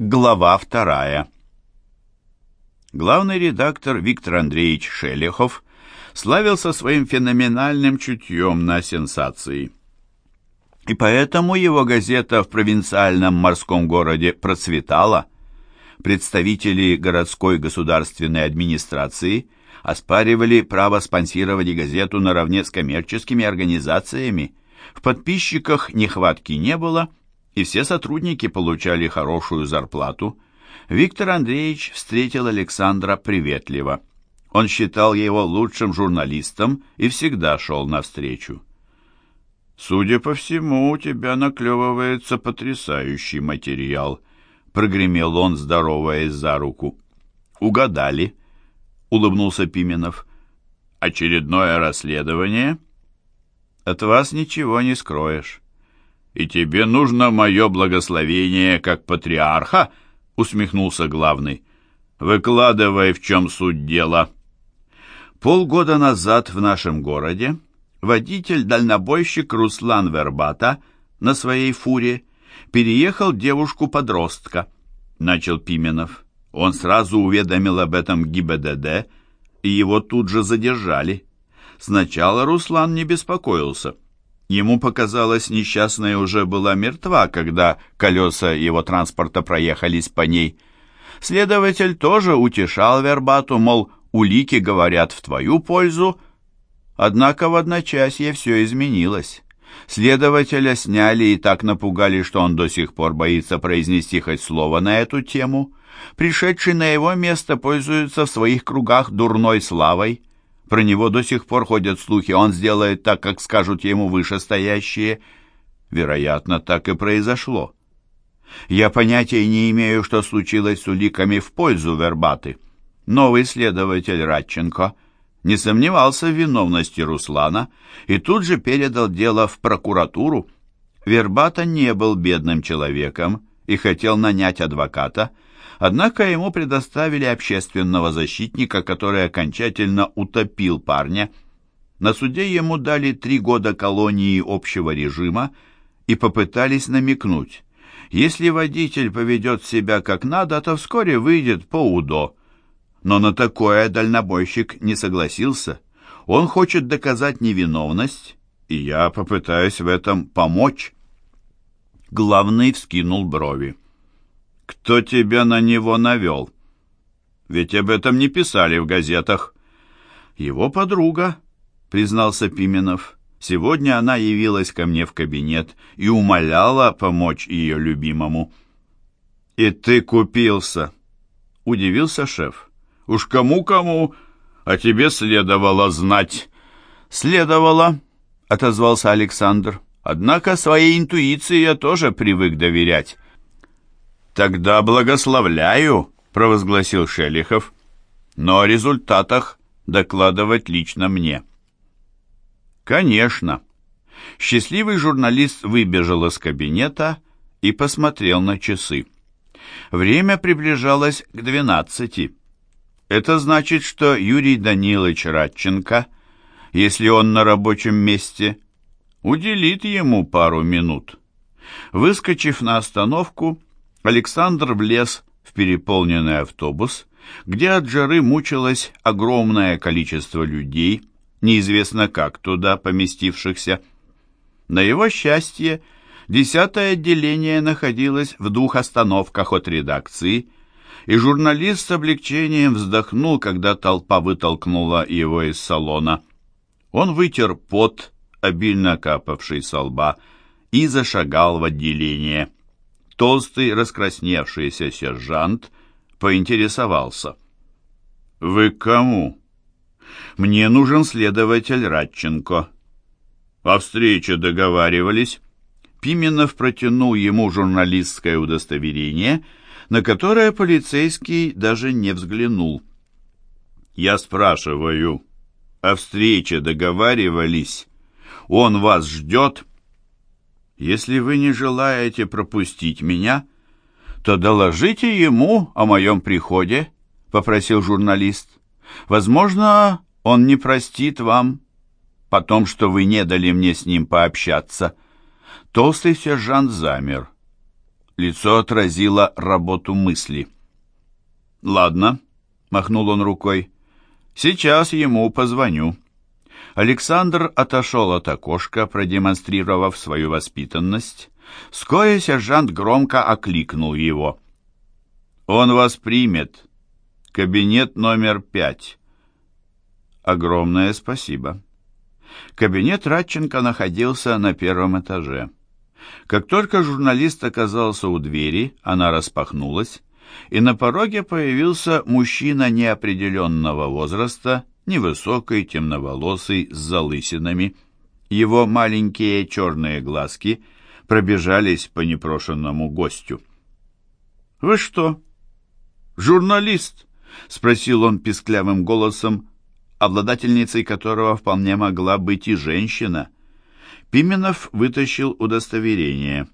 Глава вторая. Главный редактор Виктор Андреевич Шелехов славился своим феноменальным чутьем на сенсации. И поэтому его газета в провинциальном морском городе процветала. Представители городской государственной администрации оспаривали право спонсировать газету наравне с коммерческими организациями. В подписчиках нехватки не было – и все сотрудники получали хорошую зарплату, Виктор Андреевич встретил Александра приветливо. Он считал его лучшим журналистом и всегда шел навстречу. «Судя по всему, у тебя наклевывается потрясающий материал», — прогремел он, здороваясь за руку. «Угадали», — улыбнулся Пименов. «Очередное расследование?» «От вас ничего не скроешь» и тебе нужно мое благословение как патриарха?» — усмехнулся главный. «Выкладывай, в чем суть дела». Полгода назад в нашем городе водитель-дальнобойщик Руслан Вербата на своей фуре переехал девушку-подростка, начал Пименов. Он сразу уведомил об этом ГИБДД, и его тут же задержали. Сначала Руслан не беспокоился — Ему показалось, несчастная уже была мертва, когда колеса его транспорта проехались по ней. Следователь тоже утешал Вербату, мол, улики говорят в твою пользу. Однако в одночасье все изменилось. Следователя сняли и так напугали, что он до сих пор боится произнести хоть слово на эту тему. Пришедший на его место пользуется в своих кругах дурной славой. Про него до сих пор ходят слухи, он сделает так, как скажут ему вышестоящие. Вероятно, так и произошло. Я понятия не имею, что случилось с уликами в пользу Вербаты. Новый следователь Радченко не сомневался в виновности Руслана и тут же передал дело в прокуратуру. Вербата не был бедным человеком и хотел нанять адвоката, Однако ему предоставили общественного защитника, который окончательно утопил парня. На суде ему дали три года колонии общего режима и попытались намекнуть. Если водитель поведет себя как надо, то вскоре выйдет по УДО. Но на такое дальнобойщик не согласился. Он хочет доказать невиновность, и я попытаюсь в этом помочь. Главный вскинул брови. Кто тебя на него навел? Ведь об этом не писали в газетах. Его подруга, признался Пименов. Сегодня она явилась ко мне в кабинет и умоляла помочь ее любимому. «И ты купился?» — удивился шеф. «Уж кому-кому, а тебе следовало знать». «Следовало», — отозвался Александр. «Однако своей интуиции я тоже привык доверять. «Тогда благословляю», — провозгласил Шелихов, «но о результатах докладывать лично мне». «Конечно». Счастливый журналист выбежал из кабинета и посмотрел на часы. Время приближалось к двенадцати. Это значит, что Юрий Данилович Радченко, если он на рабочем месте, уделит ему пару минут. Выскочив на остановку, Александр влез в переполненный автобус, где от жары мучилось огромное количество людей, неизвестно как туда поместившихся. На его счастье, десятое отделение находилось в двух остановках от редакции, и журналист с облегчением вздохнул, когда толпа вытолкнула его из салона. Он вытер пот, обильно капавший со лба, и зашагал в отделение. Толстый, раскрасневшийся сержант поинтересовался. «Вы кому?» «Мне нужен следователь Радченко». «О встрече договаривались?» Пименов протянул ему журналистское удостоверение, на которое полицейский даже не взглянул. «Я спрашиваю, о встрече договаривались? Он вас ждет?» Если вы не желаете пропустить меня, то доложите ему о моем приходе, попросил журналист. Возможно, он не простит вам потом, что вы не дали мне с ним пообщаться. Толстый сержант замер. Лицо отразило работу мысли. «Ладно», — махнул он рукой, — «сейчас ему позвоню». Александр отошел от окошка, продемонстрировав свою воспитанность. Вскоре сержант громко окликнул его. «Он вас примет. Кабинет номер пять». «Огромное спасибо». Кабинет Радченко находился на первом этаже. Как только журналист оказался у двери, она распахнулась, и на пороге появился мужчина неопределенного возраста, невысокий, темноволосый, с залысинами. Его маленькие черные глазки пробежались по непрошенному гостю. «Вы что, журналист?» — спросил он писклявым голосом, обладательницей которого вполне могла быть и женщина. Пименов вытащил удостоверение.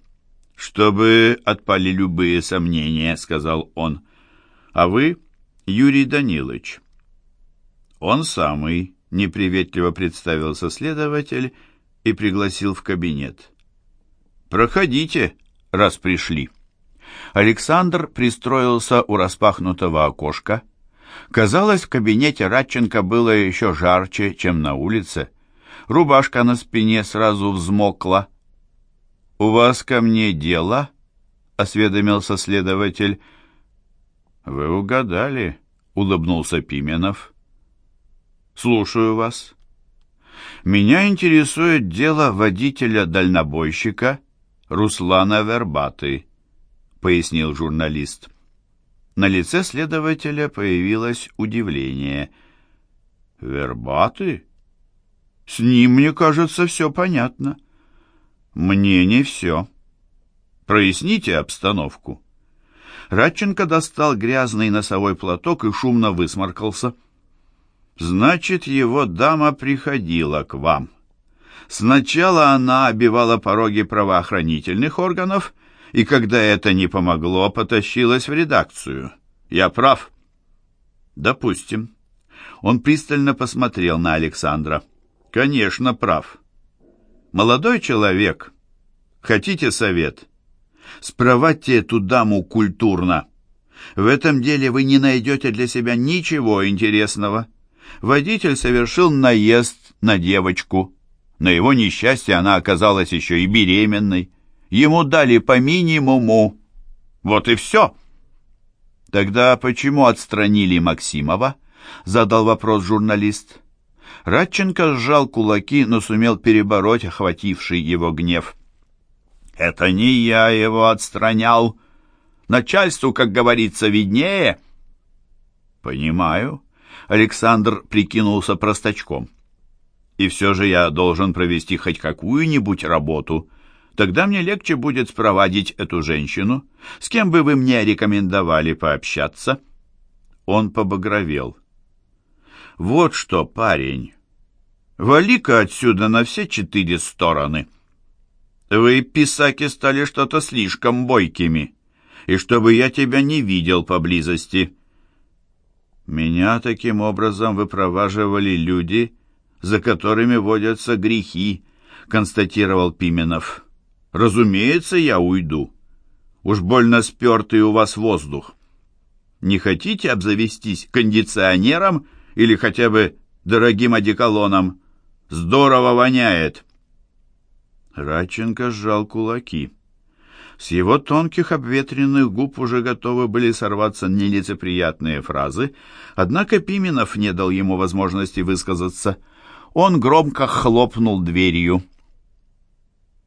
«Чтобы отпали любые сомнения», — сказал он. «А вы Юрий Данилович». «Он самый», — неприветливо представился следователь и пригласил в кабинет. «Проходите, раз пришли». Александр пристроился у распахнутого окошка. Казалось, в кабинете Радченко было еще жарче, чем на улице. Рубашка на спине сразу взмокла. «У вас ко мне дело?» — осведомился следователь. «Вы угадали», — улыбнулся Пименов. «Слушаю вас». «Меня интересует дело водителя-дальнобойщика Руслана Вербаты», — пояснил журналист. На лице следователя появилось удивление. «Вербаты? С ним, мне кажется, все понятно». «Мне не все. Проясните обстановку». Радченко достал грязный носовой платок и шумно высморкался. «Значит, его дама приходила к вам. Сначала она обивала пороги правоохранительных органов, и когда это не помогло, потащилась в редакцию. Я прав?» «Допустим». Он пристально посмотрел на Александра. «Конечно, прав. Молодой человек, хотите совет? Спровадьте эту даму культурно. В этом деле вы не найдете для себя ничего интересного. Водитель совершил наезд на девочку. На его несчастье она оказалась еще и беременной. Ему дали по минимуму. Вот и все. Тогда почему отстранили Максимова? Задал вопрос журналист. Радченко сжал кулаки, но сумел перебороть охвативший его гнев. «Это не я его отстранял. Начальству, как говорится, виднее». «Понимаю». Александр прикинулся простачком. «И все же я должен провести хоть какую-нибудь работу. Тогда мне легче будет спровадить эту женщину. С кем бы вы мне рекомендовали пообщаться?» Он побагровел. «Вот что, парень, вали-ка отсюда на все четыре стороны. Вы, писаки, стали что-то слишком бойкими, и чтобы я тебя не видел поблизости». Меня таким образом выпроваживали люди, за которыми водятся грехи, констатировал Пименов. Разумеется, я уйду. Уж больно спертый у вас воздух. Не хотите обзавестись кондиционером или хотя бы дорогим одеколоном. Здорово воняет!» Радченко сжал кулаки. С его тонких обветренных губ уже готовы были сорваться нелицеприятные фразы, однако Пименов не дал ему возможности высказаться. Он громко хлопнул дверью.